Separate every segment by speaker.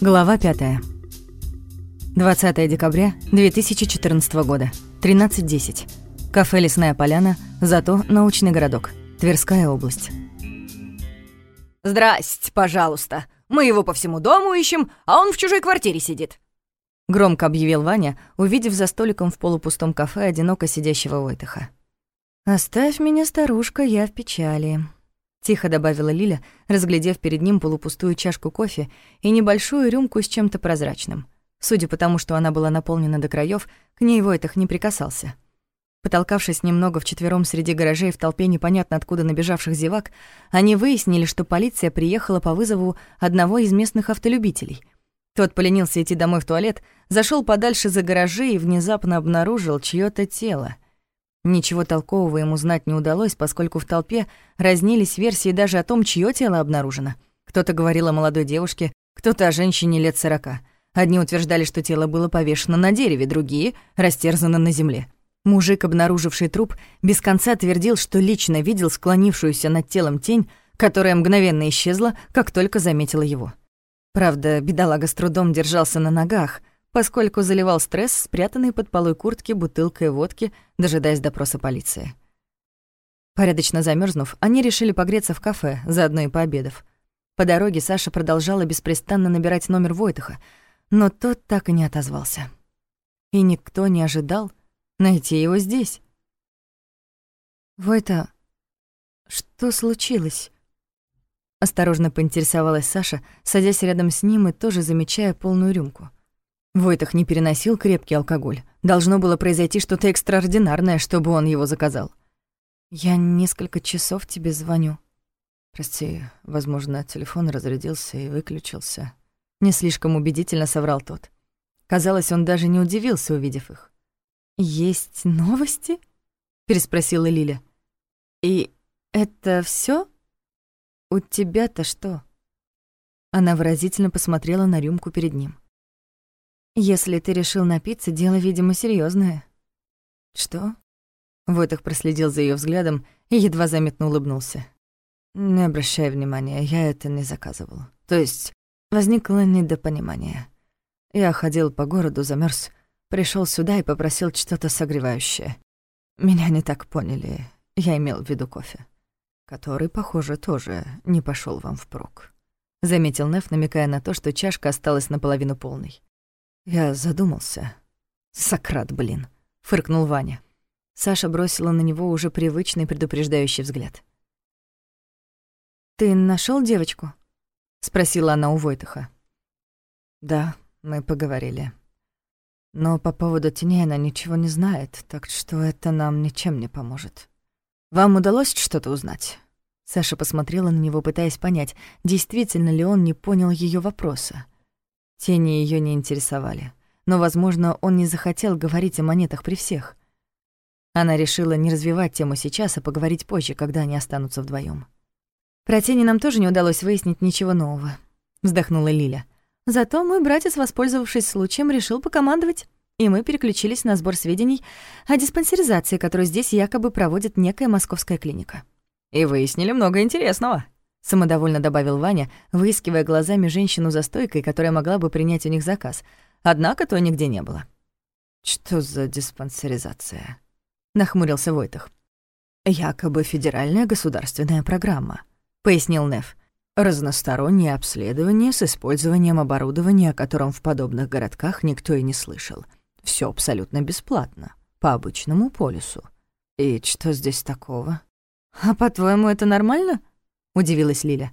Speaker 1: Глава 5. 20 декабря 2014 года. 13.10. Кафе «Лесная поляна», зато научный городок. Тверская область.
Speaker 2: «Здрасте, пожалуйста. Мы его по всему дому ищем, а он в чужой квартире сидит».
Speaker 1: Громко объявил Ваня, увидев за столиком в полупустом кафе одиноко сидящего Войтыха. «Оставь меня, старушка, я в печали», Тихо добавила Лиля, разглядев перед ним полупустую чашку кофе и небольшую рюмку с чем-то прозрачным. Судя по тому, что она была наполнена до краев, к ней Войтах не прикасался. Потолкавшись немного вчетвером среди гаражей в толпе непонятно откуда набежавших зевак, они выяснили, что полиция приехала по вызову одного из местных автолюбителей. Тот поленился идти домой в туалет, зашел подальше за гаражи и внезапно обнаружил чье то тело — Ничего толкового ему знать не удалось, поскольку в толпе разнились версии даже о том, чье тело обнаружено. Кто-то говорил о молодой девушке, кто-то о женщине лет сорока. Одни утверждали, что тело было повешено на дереве, другие — растерзано на земле. Мужик, обнаруживший труп, без конца твердил, что лично видел склонившуюся над телом тень, которая мгновенно исчезла, как только заметила его. Правда, бедолага с трудом держался на ногах — поскольку заливал стресс, спрятанный под полой куртки бутылкой водки, дожидаясь допроса полиции. Порядочно замерзнув, они решили погреться в кафе, заодно и пообедав. По дороге Саша продолжала беспрестанно набирать номер Войтаха, но тот так и не отозвался. И никто не ожидал найти его здесь. «Войта, что случилось?» Осторожно поинтересовалась Саша, садясь рядом с ним и тоже замечая полную рюмку. Войтах не переносил крепкий алкоголь. Должно было произойти что-то экстраординарное, чтобы он его заказал. «Я несколько часов тебе звоню». «Прости, возможно, телефон разрядился и выключился». Не слишком убедительно соврал тот. Казалось, он даже не удивился, увидев их. «Есть новости?» — переспросила Лиля. «И это все? У тебя-то что?» Она выразительно посмотрела на рюмку перед ним. Если ты решил напиться, дело, видимо, серьезное. Что? Войтах проследил за ее взглядом и едва заметно улыбнулся. Не обращай внимания, я это не заказывал. То есть возникло недопонимание. Я ходил по городу, замерз, пришел сюда и попросил что-то согревающее. Меня не так поняли. Я имел в виду кофе, который, похоже, тоже не пошел вам впрок. Заметил Неф, намекая на то, что чашка осталась наполовину полной. Я задумался. Сократ, блин, фыркнул Ваня. Саша бросила на него уже привычный предупреждающий взгляд. Ты нашел девочку? спросила она у Войтаха. Да, мы поговорили. Но по поводу теней она ничего не знает, так что это нам ничем не поможет. Вам удалось что-то узнать? Саша посмотрела на него, пытаясь понять, действительно ли он не понял ее вопроса. Тени ее не интересовали. Но, возможно, он не захотел говорить о монетах при всех. Она решила не развивать тему сейчас, а поговорить позже, когда они останутся вдвоем. «Про тени нам тоже не удалось выяснить ничего нового», — вздохнула Лиля. «Зато мой братец, воспользовавшись случаем, решил покомандовать, и мы переключились на сбор сведений о диспансеризации, которую здесь якобы проводит некая московская клиника».
Speaker 2: «И выяснили много интересного»,
Speaker 1: самодовольно добавил Ваня, выискивая глазами женщину за стойкой, которая могла бы принять у них заказ. Однако то нигде не было. «Что за диспансеризация?» — нахмурился Войтах. «Якобы федеральная государственная программа», — пояснил Неф. «Разностороннее обследование с использованием оборудования, о котором в подобных городках никто и не слышал. Все абсолютно бесплатно, по обычному полюсу. И что здесь такого?»
Speaker 2: «А по-твоему, это нормально?»
Speaker 1: — удивилась Лиля.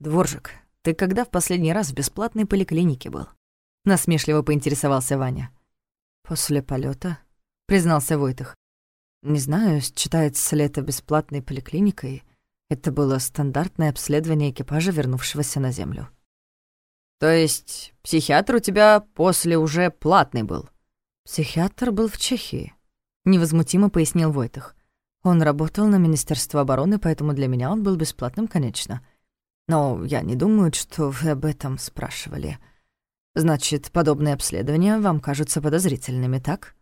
Speaker 1: «Дворжик, ты когда в последний раз в бесплатной поликлинике был?» — насмешливо поинтересовался Ваня. «После полета, признался Войтых. «Не знаю, считается ли это бесплатной поликлиникой. Это было стандартное обследование экипажа, вернувшегося на Землю».
Speaker 2: «То есть психиатр у тебя после уже платный был?»
Speaker 1: «Психиатр был в Чехии», — невозмутимо пояснил Войтых. Он работал на Министерство обороны, поэтому для меня он был бесплатным, конечно. Но я не думаю, что вы об этом спрашивали. Значит, подобные обследования вам кажутся подозрительными, так?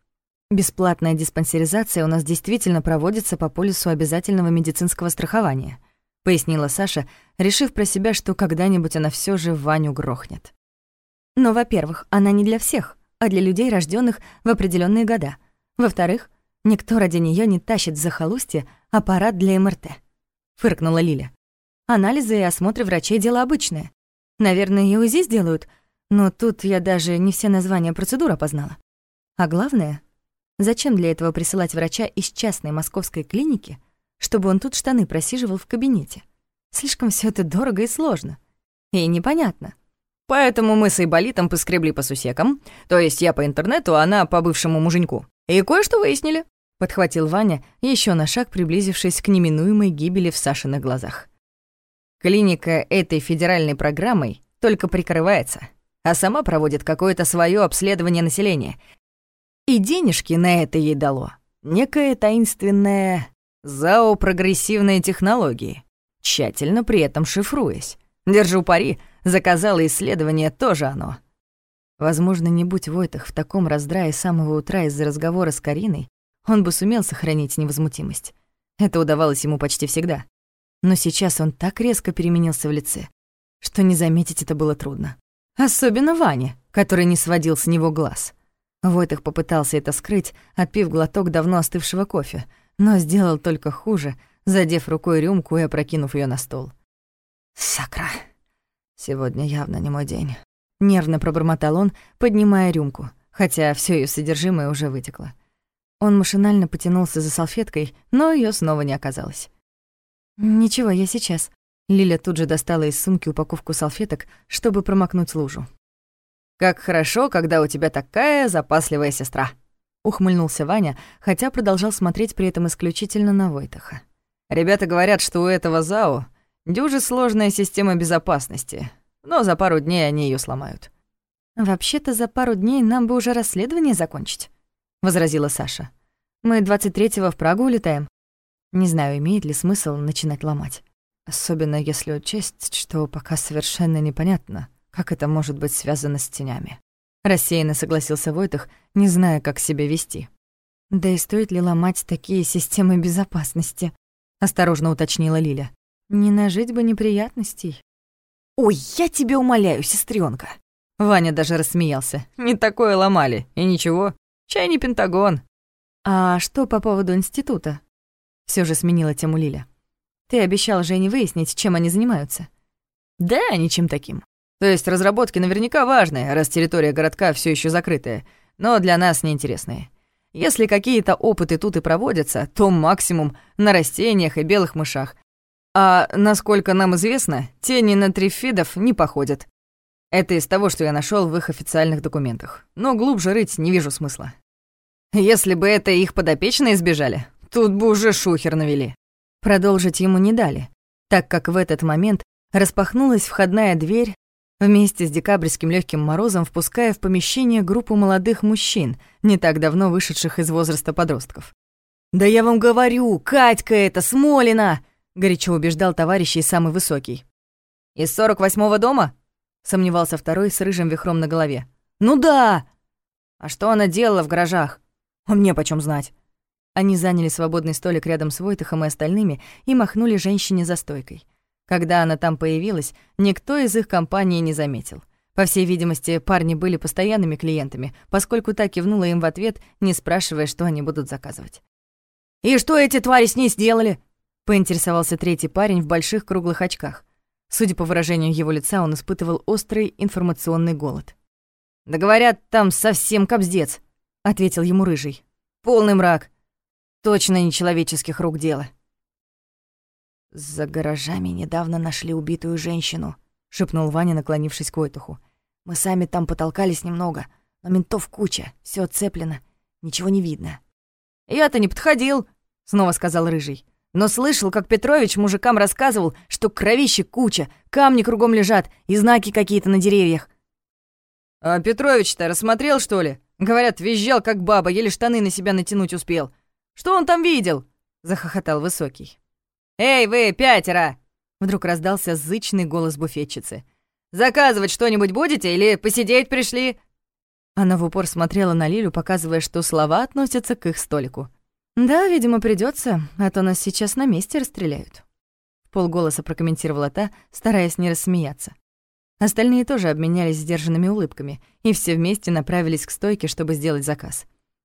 Speaker 1: Бесплатная диспансеризация у нас действительно проводится по полису обязательного медицинского страхования, пояснила Саша, решив про себя, что когда-нибудь она все же Ваню грохнет. Но, во-первых, она не для всех, а для людей, рожденных в определенные года. Во-вторых, никто ради нее не тащит в захолустье аппарат для МРТ. Фыркнула Лиля. Анализы и осмотры врачей — дело обычное. Наверное, и УЗИ сделают, но тут я даже не все названия процедур опознала. А главное, зачем для этого присылать врача из частной московской клиники, чтобы он тут штаны просиживал в кабинете? Слишком все это дорого и сложно. И непонятно.
Speaker 2: Поэтому мы с Айболитом поскребли по сусекам, то есть я по интернету, а она по бывшему муженьку. И кое-что выяснили. Подхватил Ваня, еще на шаг приблизившись к неминуемой гибели в Сашиных глазах. Клиника этой федеральной программой только прикрывается, а сама проводит какое-то свое обследование населения. И денежки на это ей дало некое таинственное ЗАО «Прогрессивные технологии», тщательно при этом шифруясь. Держу пари, заказала исследование тоже оно. Возможно, не будь Войтах в таком раздрае с самого утра из-за разговора с Кариной, он бы сумел сохранить невозмутимость. Это удавалось ему почти всегда. Но сейчас он так резко переменился в лице, что не заметить это было трудно. Особенно Ваня, который не сводил с него глаз. Войтах попытался это скрыть, отпив глоток давно остывшего кофе, но сделал только хуже, задев рукой рюмку и опрокинув ее на стол. «Сакра, сегодня явно не мой день», — нервно пробормотал он, поднимая рюмку, хотя все ее содержимое уже вытекло. Он машинально потянулся за салфеткой, но ее снова не оказалось.
Speaker 1: «Ничего, я сейчас». Лиля тут же достала из сумки упаковку салфеток, чтобы промокнуть лужу.
Speaker 2: «Как хорошо, когда у тебя такая запасливая сестра», — ухмыльнулся Ваня, хотя продолжал смотреть при этом исключительно на Войтаха. «Ребята говорят, что у этого ЗАО дюже сложная система безопасности, но за пару дней они ее сломают».
Speaker 1: «Вообще-то за пару дней нам бы уже расследование закончить», — возразила Саша. «Мы 23-го в Прагу улетаем. Не знаю, имеет ли смысл начинать ломать. Особенно если учесть, что пока совершенно непонятно, как это может быть связано с тенями. Рассеянно согласился Войтах, не зная, как себя вести. «Да и стоит ли ломать такие системы безопасности?» — осторожно уточнила Лиля. «Не нажить бы неприятностей».
Speaker 2: «Ой, я тебя умоляю, сестренка. Ваня даже рассмеялся. «Не такое ломали, и ничего. Чай не Пентагон».
Speaker 1: «А что по поводу института?» Все же сменила тему Лиля. «Ты обещал Жене выяснить, чем они занимаются».
Speaker 2: «Да, ничем таким. То есть разработки наверняка важные, раз территория городка все еще закрытая, но для нас неинтересные. Если какие-то опыты тут и проводятся, то максимум на растениях и белых мышах. А насколько нам известно, тени на трифидов не походят. Это из того, что я нашел в их официальных документах. Но глубже рыть не вижу смысла. Если бы это их подопечные избежали, Тут бы уже шухер навели.
Speaker 1: Продолжить ему не дали, так как в этот момент распахнулась входная дверь, вместе с декабрьским легким морозом впуская в помещение группу молодых мужчин, не так давно вышедших из возраста подростков.
Speaker 2: «Да я вам говорю, Катька это, Смолина!» — горячо убеждал товарищей самый высокий. «Из сорок восьмого дома?» — сомневался второй с рыжим вихром на голове. «Ну да!» «А что она делала в гаражах? А мне почем знать?»
Speaker 1: Они заняли свободный столик рядом с Войтахом и остальными и махнули женщине за стойкой. Когда она там появилась, никто из их компании не заметил. По всей видимости, парни были постоянными клиентами, поскольку так кивнула им в ответ, не спрашивая, что они будут заказывать.
Speaker 2: «И что эти твари с ней сделали?»
Speaker 1: — поинтересовался третий парень в больших круглых очках. Судя по выражению его лица, он испытывал острый информационный голод.
Speaker 2: «Да говорят, там совсем кобздец», — ответил ему Рыжий. «Полный мрак. Точно нечеловеческих рук дело.
Speaker 3: «За гаражами недавно нашли убитую женщину», — шепнул Ваня, наклонившись к Войтуху. «Мы сами там потолкались немного, но ментов куча, все отцеплено, ничего не видно».
Speaker 2: «Я-то не подходил», — снова сказал Рыжий. «Но слышал, как Петрович мужикам рассказывал, что кровище куча, камни кругом лежат и знаки какие-то на деревьях». «А Петрович-то рассмотрел, что ли? Говорят, визжал, как баба, еле штаны на себя натянуть успел. Что он там видел?» — захохотал Высокий. «Эй, вы, пятеро!» — вдруг раздался зычный голос буфетчицы. «Заказывать что-нибудь будете или посидеть пришли?»
Speaker 1: Она в упор смотрела на Лилю, показывая, что слова относятся к их столику. «Да, видимо, придется, а то нас сейчас на месте расстреляют». Полголоса прокомментировала та, стараясь не рассмеяться. Остальные тоже обменялись сдержанными улыбками, и все вместе направились к стойке, чтобы сделать заказ.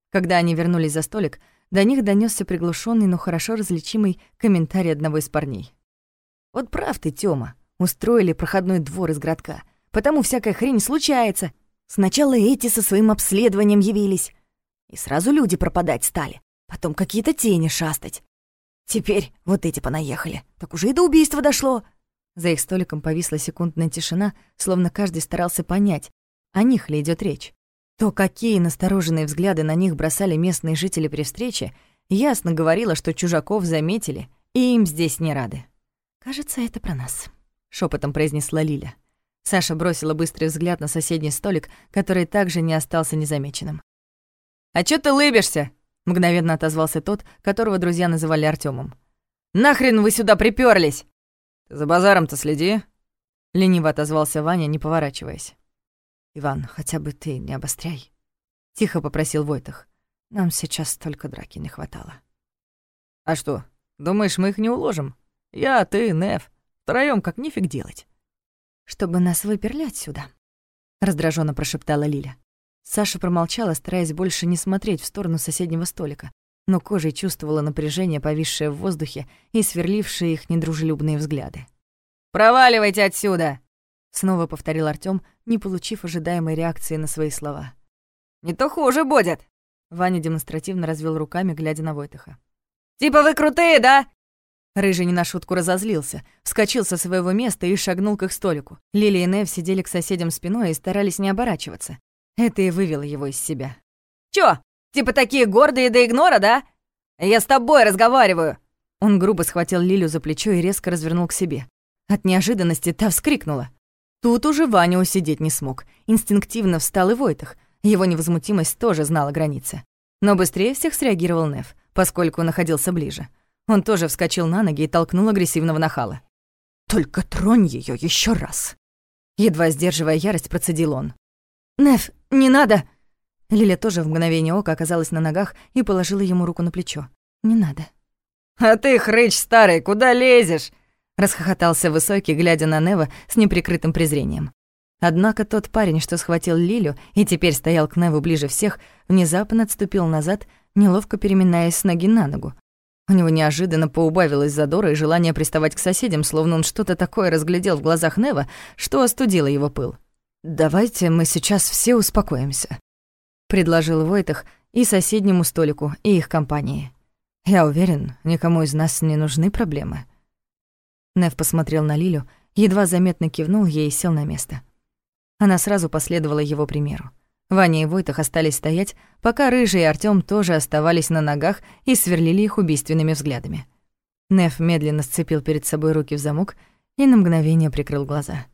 Speaker 1: Когда они вернулись за столик, до них донесся приглушенный, но хорошо различимый комментарий одного из парней. «Вот прав ты, Тёма. Устроили проходной двор из городка. Потому всякая хрень случается. Сначала эти со своим обследованием явились. И сразу люди пропадать стали. Потом какие-то тени шастать. Теперь вот эти понаехали. Так уже и до убийства дошло. За их столиком повисла секундная тишина, словно каждый старался понять, о них ли идет речь. То, какие настороженные взгляды на них бросали местные жители при встрече, ясно говорило, что чужаков заметили, и им здесь не рады. «Кажется, это про нас», — шепотом произнесла Лиля. Саша бросила быстрый взгляд на соседний столик, который также не остался незамеченным.
Speaker 2: «А чё ты лыбишься?» — мгновенно отозвался тот, которого друзья называли Артёмом. «Нахрен вы сюда припёрлись?» «За базаром-то следи», — лениво отозвался Ваня, не поворачиваясь.
Speaker 3: «Иван, хотя бы ты не обостряй», — тихо попросил Войтах. «Нам сейчас только драки не хватало».
Speaker 2: «А что, думаешь, мы их не уложим? Я, ты, Нев, втроём как нифиг делать».
Speaker 3: «Чтобы нас выперли отсюда», — раздраженно прошептала Лиля. Саша промолчала, стараясь больше не смотреть в сторону соседнего столика, но кожей чувствовала напряжение, повисшее в воздухе и сверлившие их недружелюбные взгляды.
Speaker 2: «Проваливайте отсюда!»
Speaker 1: — снова повторил Артём, не получив ожидаемой реакции на свои слова.
Speaker 2: «Не то хуже будет!»
Speaker 1: Ваня демонстративно развел руками, глядя на Войтаха.
Speaker 2: «Типа вы крутые, да?»
Speaker 1: Рыжий не на шутку разозлился, вскочил со своего места и шагнул к их столику. Лили и Нев сидели к соседям спиной и старались не оборачиваться. Это и вывело его из себя.
Speaker 2: «Чё, Типа такие гордые до игнора, да? Я с тобой разговариваю!»
Speaker 1: Он грубо схватил Лилю за плечо и резко развернул к себе. От неожиданности та вскрикнула. Тут уже Ваня усидеть не смог. Инстинктивно встал и Войтах. Его невозмутимость тоже знала границы. Но быстрее всех среагировал Нев, поскольку находился ближе. Он тоже вскочил на ноги и толкнул агрессивного нахала. «Только тронь ее еще раз!» Едва сдерживая ярость, процедил он. «Нев, не надо!» Лиля тоже в мгновение ока оказалась на ногах и положила ему руку на плечо. «Не надо».
Speaker 2: «А ты, хрыч старый, куда лезешь?»
Speaker 1: Расхохотался Высокий, глядя на Нева с неприкрытым презрением. Однако тот парень, что схватил Лилю и теперь стоял к Неву ближе всех, внезапно отступил назад, неловко переминаясь с ноги на ногу. У него неожиданно поубавилось задора и желание приставать к соседям, словно он что-то такое разглядел в глазах Нева, что остудило его пыл. «Давайте мы сейчас все успокоимся», предложил Войтах и соседнему столику, и их компании. Я уверен, никому из нас не нужны проблемы. Нев посмотрел на Лилю, едва заметно кивнул ей и сел на место. Она сразу последовала его примеру. Ваня и Войтах остались стоять, пока Рыжий и Артём тоже оставались на ногах и сверлили их убийственными взглядами. Нев медленно сцепил перед собой руки в замок и на мгновение прикрыл глаза.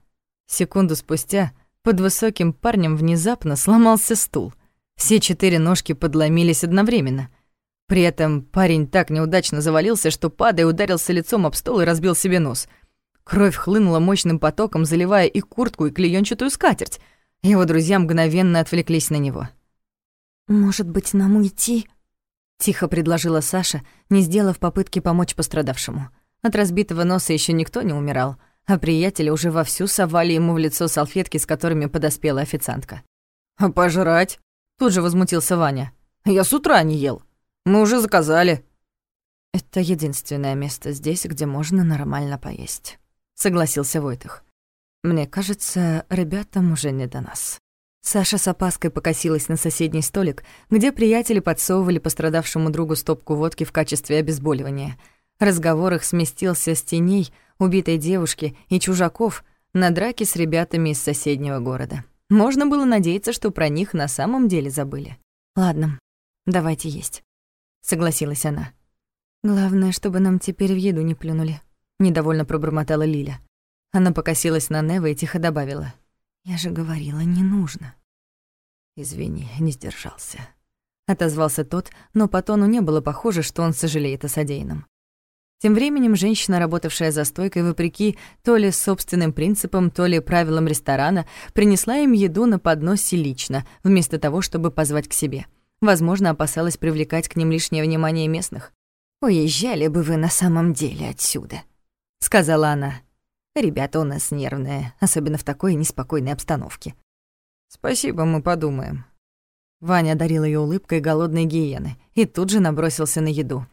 Speaker 1: Секунду спустя под высоким парнем внезапно сломался стул — все четыре ножки подломились одновременно. При этом парень так неудачно завалился, что, падая, ударился лицом об стол и разбил себе нос. Кровь хлынула мощным потоком, заливая и куртку, и клеёнчатую скатерть. Его друзья мгновенно отвлеклись на него.
Speaker 3: «Может быть, нам уйти?»
Speaker 1: — тихо предложила Саша, не сделав попытки помочь пострадавшему. От разбитого носа еще никто не умирал, а приятели уже вовсю совали ему в лицо салфетки, с которыми подоспела официантка.
Speaker 2: «А пожрать?» Тут же возмутился Ваня. «Я с утра не ел. Мы уже заказали».
Speaker 3: «Это единственное место здесь, где можно нормально поесть», — согласился Войтых. «Мне кажется, ребятам уже не до нас».
Speaker 1: Саша с опаской покосилась на соседний столик, где приятели подсовывали пострадавшему другу стопку водки в качестве обезболивания. Разговор их сместился с теней, убитой девушки и чужаков на драки с ребятами из соседнего города. Можно было надеяться, что про них на самом деле забыли. «Ладно, давайте есть», — согласилась она. «Главное, чтобы нам теперь в еду не плюнули», — недовольно пробормотала Лиля. Она покосилась на Нева и тихо добавила. «Я же говорила, не нужно».
Speaker 3: «Извини, не сдержался», —
Speaker 1: отозвался тот, но по тону не было похоже, что он сожалеет о содеянном. Тем временем женщина, работавшая за стойкой, вопреки то ли собственным принципам, то ли правилам ресторана, принесла им еду на подносе лично, вместо того, чтобы позвать к себе. Возможно, опасалась привлекать к ним лишнее внимание местных.
Speaker 3: «Уезжали бы вы на самом деле отсюда», —
Speaker 1: сказала она. Ребята у нас нервные, особенно в такой неспокойной обстановке.
Speaker 2: Спасибо, мы подумаем.
Speaker 1: Ваня одарил ее улыбкой голодной гиены и тут же набросился на еду.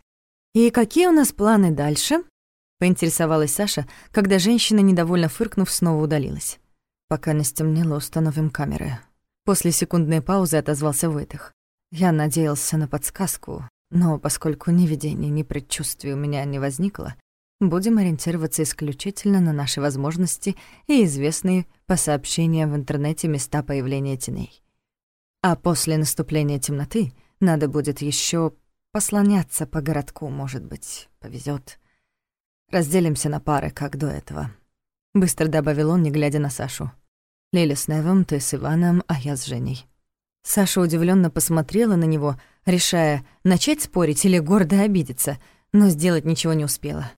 Speaker 1: «И какие у нас планы дальше?» — поинтересовалась Саша, когда женщина, недовольно фыркнув, снова удалилась. «Пока не стемнело, установим камеры». После секундной паузы отозвался Войтых. Я надеялся на подсказку, но поскольку ни видений, ни предчувствий у меня не возникло, будем ориентироваться исключительно на наши возможности и известные по сообщениям в интернете места появления теней. А после наступления темноты надо будет еще послоняться по городку, может быть, повезет. Разделимся на пары, как до этого. Быстро добавил он, не глядя на Сашу. Лиля с Невом, ты с Иваном, а я с Женей. Саша удивленно посмотрела на него, решая, начать спорить или гордо обидеться, но сделать ничего не успела.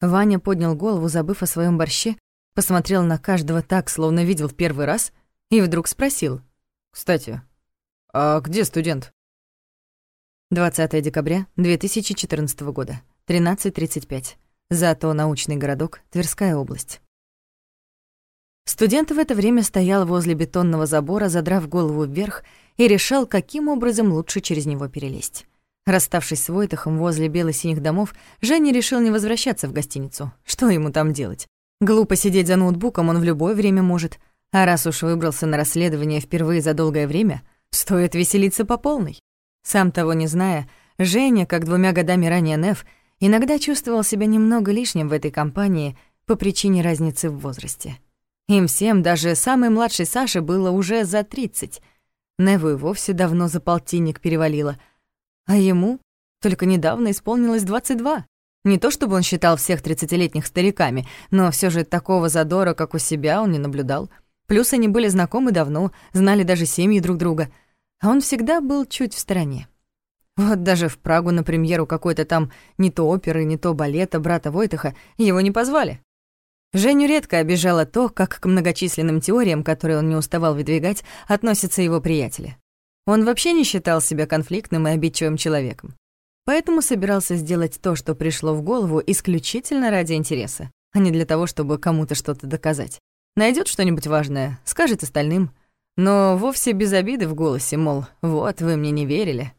Speaker 1: Ваня поднял голову, забыв о своем борще, посмотрел на каждого так, словно видел в первый раз, и вдруг спросил.
Speaker 2: «Кстати, а где студент?»
Speaker 1: 20 декабря 2014 года, 13.35. Зато научный городок, Тверская область. Студент в это время стоял возле бетонного забора, задрав голову вверх, и решал, каким образом лучше через него перелезть. Расставшись с Войтахом возле бело-синих домов, Женя решил не возвращаться в гостиницу. Что ему там делать? Глупо сидеть за ноутбуком он в любое время может. А раз уж выбрался на расследование впервые за долгое время, стоит веселиться по полной. Сам того не зная, Женя, как двумя годами ранее Неф, иногда чувствовал себя немного лишним в этой компании по причине разницы в возрасте. Им всем, даже самой младшей Саше, было уже за тридцать. Неву и вовсе давно за полтинник перевалило — а ему только недавно исполнилось 22. Не то чтобы он считал всех тридцатилетних стариками, но все же такого задора, как у себя, он не наблюдал. Плюс они были знакомы давно, знали даже семьи друг друга. А он всегда был чуть в стороне. Вот даже в Прагу на премьеру какой-то там не то оперы, не то балета брата Войтаха его не позвали. Женю редко обижало то, как к многочисленным теориям, которые он не уставал выдвигать, относятся его приятели. Он вообще не считал себя конфликтным и обидчивым человеком. Поэтому собирался сделать то, что пришло в голову, исключительно ради интереса, а не для того, чтобы кому-то что-то доказать. Найдет что-нибудь важное, скажет остальным. Но вовсе без обиды в голосе, мол, вот, вы мне не верили.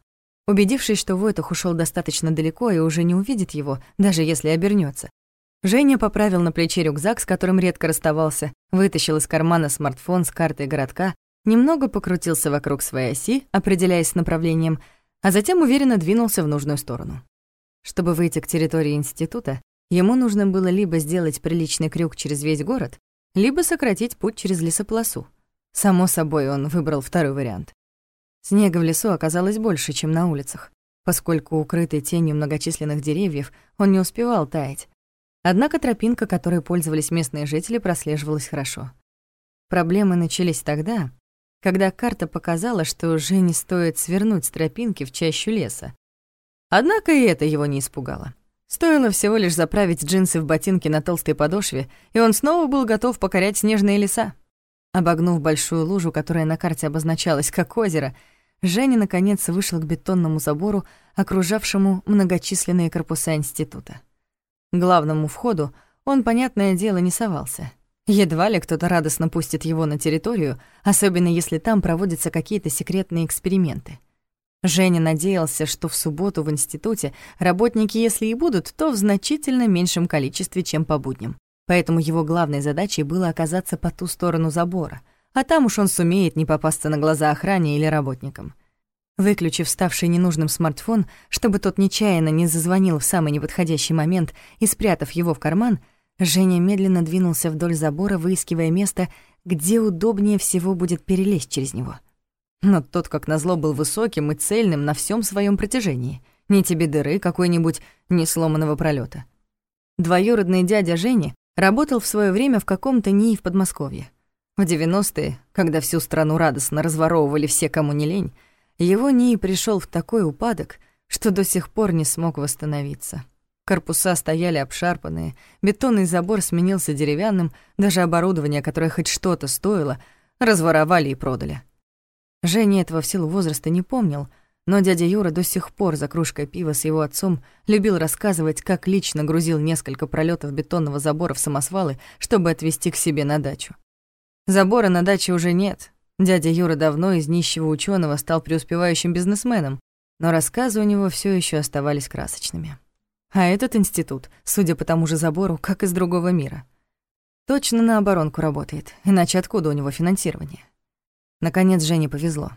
Speaker 1: Убедившись, что Войтах ушел достаточно далеко и уже не увидит его, даже если обернется, Женя поправил на плече рюкзак, с которым редко расставался, вытащил из кармана смартфон с картой городка немного покрутился вокруг своей оси, определяясь с направлением, а затем уверенно двинулся в нужную сторону. Чтобы выйти к территории института, ему нужно было либо сделать приличный крюк через весь город, либо сократить путь через лесополосу. Само собой, он выбрал второй вариант. Снега в лесу оказалось больше, чем на улицах, поскольку укрытый тенью многочисленных деревьев он не успевал таять. Однако тропинка, которой пользовались местные жители, прослеживалась хорошо. Проблемы начались тогда, когда карта показала, что Жене стоит свернуть с тропинки в чащу леса. Однако и это его не испугало. Стоило всего лишь заправить джинсы в ботинки на толстой подошве, и он снова был готов покорять снежные леса. Обогнув большую лужу, которая на карте обозначалась как озеро, Женя наконец вышел к бетонному забору, окружавшему многочисленные корпуса института. К главному входу он, понятное дело, не совался — Едва ли кто-то радостно пустит его на территорию, особенно если там проводятся какие-то секретные эксперименты. Женя надеялся, что в субботу в институте работники, если и будут, то в значительно меньшем количестве, чем по будням. Поэтому его главной задачей было оказаться по ту сторону забора, а там уж он сумеет не попасться на глаза охране или работникам. Выключив ставший ненужным смартфон, чтобы тот нечаянно не зазвонил в самый неподходящий момент и спрятав его в карман, Женя медленно двинулся вдоль забора, выискивая место, где удобнее всего будет перелезть через него. Но тот, как назло, был высоким и цельным на всем своем протяжении. Ни тебе дыры какой-нибудь, ни сломанного пролета. Двоюродный дядя Жени работал в свое время в каком-то НИИ в Подмосковье. В 90-е, когда всю страну радостно разворовывали все, кому не лень, его НИИ пришел в такой упадок, что до сих пор не смог восстановиться. Корпуса стояли обшарпанные, бетонный забор сменился деревянным, даже оборудование, которое хоть что-то стоило, разворовали и продали. Женя этого в силу возраста не помнил, но дядя Юра до сих пор за кружкой пива с его отцом любил рассказывать, как лично грузил несколько пролетов бетонного забора в самосвалы, чтобы отвезти к себе на дачу. Забора на даче уже нет. Дядя Юра давно из нищего ученого стал преуспевающим бизнесменом, но рассказы у него все еще оставались красочными. А этот институт, судя по тому же забору, как из другого мира. Точно на оборонку работает, иначе откуда у него финансирование? Наконец Жене повезло.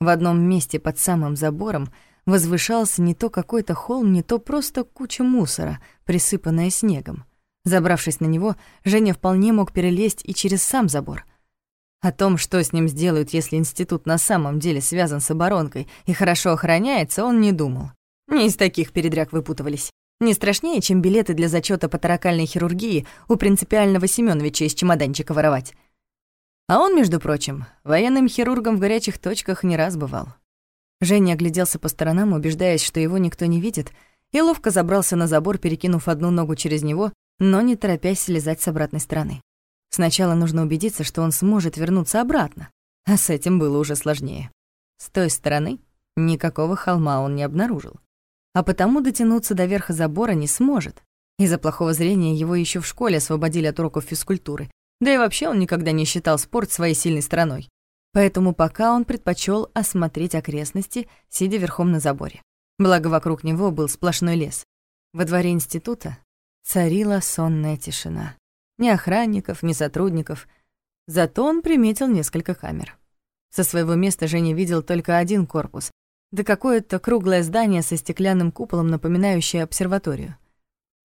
Speaker 1: В одном месте под самым забором возвышался не то какой-то холм, не то просто куча мусора, присыпанная снегом. Забравшись на него, Женя вполне мог перелезть и через сам забор. О том, что с ним сделают, если институт на самом деле связан с оборонкой и хорошо охраняется, он не думал. Не из таких передряг выпутывались. Не страшнее, чем билеты для зачета по таракальной хирургии у принципиального Семёновича из чемоданчика воровать. А он, между прочим, военным хирургом в горячих точках не раз бывал. Женя огляделся по сторонам, убеждаясь, что его никто не видит, и ловко забрался на забор, перекинув одну ногу через него, но не торопясь слезать с обратной стороны. Сначала нужно убедиться, что он сможет вернуться обратно, а с этим было уже сложнее. С той стороны никакого холма он не обнаружил, а потому дотянуться до верха забора не сможет. Из-за плохого зрения его еще в школе освободили от уроков физкультуры, да и вообще он никогда не считал спорт своей сильной стороной. Поэтому пока он предпочел осмотреть окрестности, сидя верхом на заборе. Благо вокруг него был сплошной лес. Во дворе института царила сонная тишина. Ни охранников, ни сотрудников. Зато он приметил несколько камер. Со своего места Женя видел только один корпус, да какое-то круглое здание со стеклянным куполом, напоминающее обсерваторию.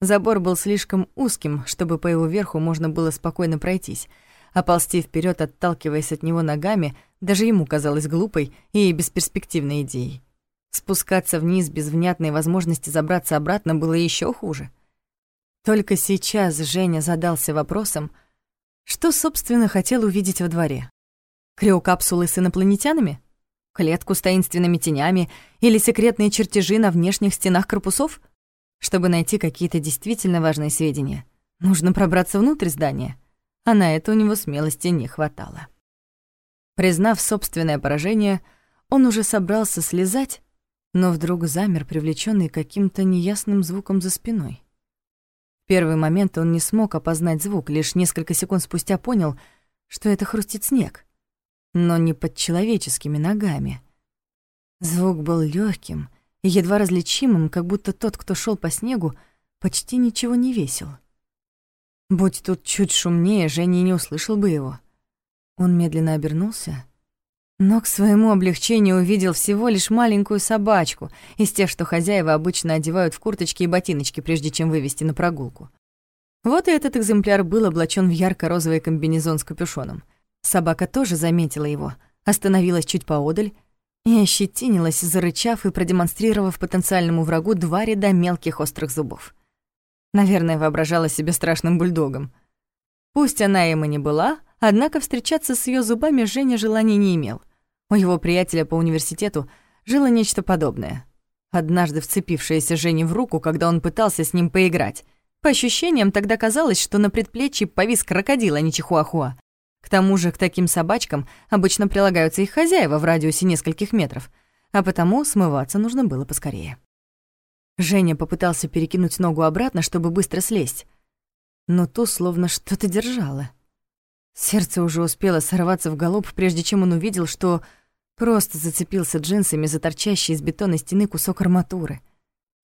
Speaker 1: Забор был слишком узким, чтобы по его верху можно было спокойно пройтись, а ползти вперед, отталкиваясь от него ногами, даже ему казалось глупой и бесперспективной идеей. Спускаться вниз без внятной возможности забраться обратно было еще хуже. Только сейчас Женя задался вопросом, что, собственно, хотел увидеть во дворе. Криокапсулы с инопланетянами? Клетку с таинственными тенями или секретные чертежи на внешних стенах корпусов? Чтобы найти какие-то действительно важные сведения, нужно пробраться внутрь здания, а на это у него смелости не хватало. Признав собственное поражение, он уже собрался слезать, но вдруг замер, привлеченный каким-то неясным звуком за спиной. В первый момент он не смог опознать звук, лишь несколько секунд спустя понял, что это хрустит снег, но не под человеческими ногами. Звук был легким и едва различимым, как будто тот, кто шел по снегу, почти ничего не весил. Будь тут чуть шумнее, Женя не услышал бы его. Он медленно обернулся, но к своему облегчению увидел всего лишь маленькую собачку из тех, что хозяева обычно одевают в курточки и ботиночки, прежде чем вывести на прогулку. Вот и этот экземпляр был облачен в ярко-розовый комбинезон с капюшоном. Собака тоже заметила его, остановилась чуть поодаль и ощетинилась, зарычав и продемонстрировав потенциальному врагу два ряда мелких острых зубов. Наверное, воображала себе страшным бульдогом. Пусть она им и не была, однако встречаться с ее зубами Женя желания не имел. У его приятеля по университету жило нечто подобное. Однажды вцепившееся Жене в руку, когда он пытался с ним поиграть. По ощущениям, тогда казалось, что на предплечье повис крокодил, а не чихуахуа. К тому же к таким собачкам обычно прилагаются их хозяева в радиусе нескольких метров, а потому смываться нужно было поскорее. Женя попытался перекинуть ногу обратно, чтобы быстро слезть, но то словно что-то держало. Сердце уже успело сорваться в галоп, прежде чем он увидел, что просто зацепился джинсами за торчащий из бетонной стены кусок арматуры.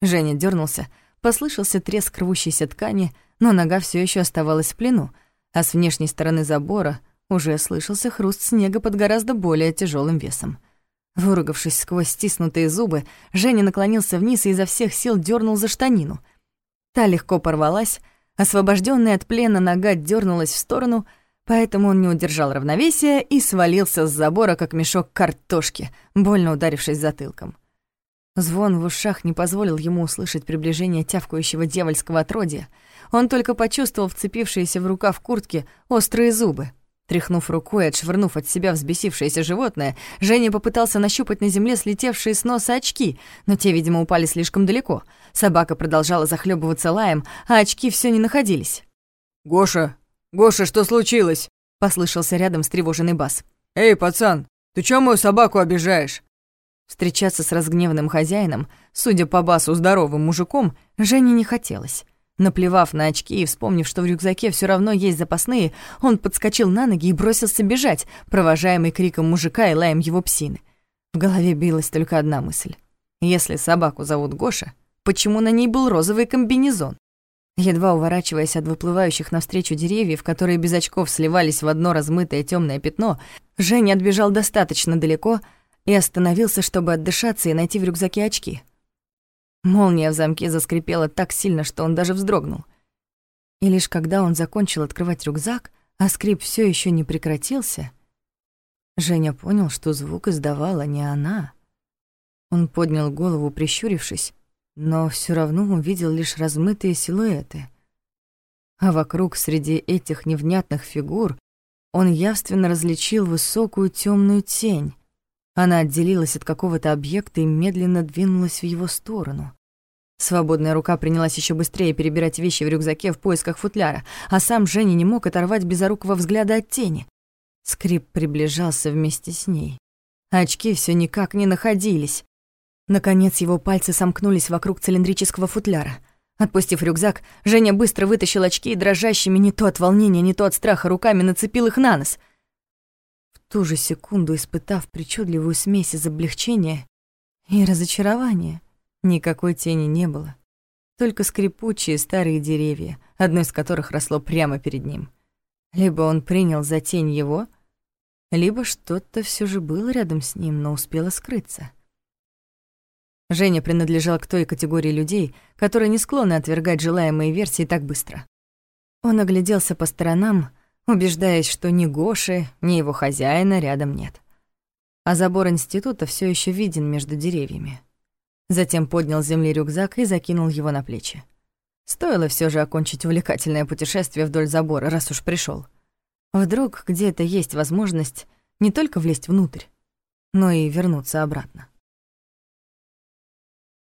Speaker 1: Женя дернулся, послышался треск рвущейся ткани, но нога все еще оставалась в плену, а с внешней стороны забора уже слышался хруст снега под гораздо более тяжелым весом. Выругавшись сквозь стиснутые зубы, Женя наклонился вниз и изо всех сил дернул за штанину. Та легко порвалась, освобожденная от плена нога дернулась в сторону, поэтому он не удержал равновесия и свалился с забора, как мешок картошки, больно ударившись затылком. Звон в ушах не позволил ему услышать приближение тявкающего дьявольского отродья. Он только почувствовал вцепившиеся в рукав куртки острые зубы. Тряхнув рукой, отшвырнув от себя взбесившееся животное, Женя попытался нащупать на земле слетевшие с носа очки, но те, видимо, упали слишком далеко. Собака продолжала захлебываться лаем, а очки все не находились.
Speaker 4: «Гоша! Гоша, что случилось?»
Speaker 1: — послышался рядом встревоженный бас.
Speaker 4: «Эй, пацан, ты чё мою собаку обижаешь?»
Speaker 1: Встречаться с разгневанным хозяином, судя по басу здоровым мужиком, Жене не хотелось. Наплевав на очки и вспомнив, что в рюкзаке все равно есть запасные, он подскочил на ноги и бросился бежать, провожаемый криком мужика и лаем его псины. В голове билась только одна мысль. Если собаку зовут Гоша, почему на ней был розовый комбинезон? Едва уворачиваясь от выплывающих навстречу деревьев, которые без очков сливались в одно размытое темное пятно, Женя отбежал достаточно далеко и остановился, чтобы отдышаться и найти в рюкзаке очки. Молния в замке заскрипела так сильно, что он даже вздрогнул. И лишь когда он закончил открывать рюкзак, а скрип все еще не прекратился, Женя понял, что звук издавала не она. Он поднял голову, прищурившись, но все равно увидел лишь размытые силуэты. А вокруг, среди этих невнятных фигур, он явственно различил высокую темную тень. Она отделилась от какого-то объекта и медленно двинулась в его сторону. Свободная рука принялась еще быстрее перебирать вещи в рюкзаке в поисках футляра, а сам Женя не мог оторвать безорукого взгляда от тени. Скрип приближался вместе с ней. Очки все никак не находились. Наконец его пальцы сомкнулись вокруг цилиндрического футляра. Отпустив рюкзак, Женя быстро вытащил очки и дрожащими не то от волнения, не то от страха руками нацепил их на нос. В ту же секунду, испытав причудливую смесь из облегчения и разочарования, никакой тени не было. Только скрипучие старые деревья, одно из которых росло прямо перед ним. Либо он принял за тень его, либо что-то все же было рядом с ним, но успело скрыться. Женя принадлежал к той категории людей, которые не склонны отвергать желаемые версии так быстро. Он огляделся по сторонам, убеждаясь, что ни Гоши, ни его хозяина рядом нет. А забор института все еще виден между деревьями. Затем поднял с земли рюкзак и закинул его на плечи. Стоило все же окончить увлекательное путешествие вдоль забора, раз уж пришел. Вдруг где-то есть возможность не только влезть внутрь, но и вернуться обратно.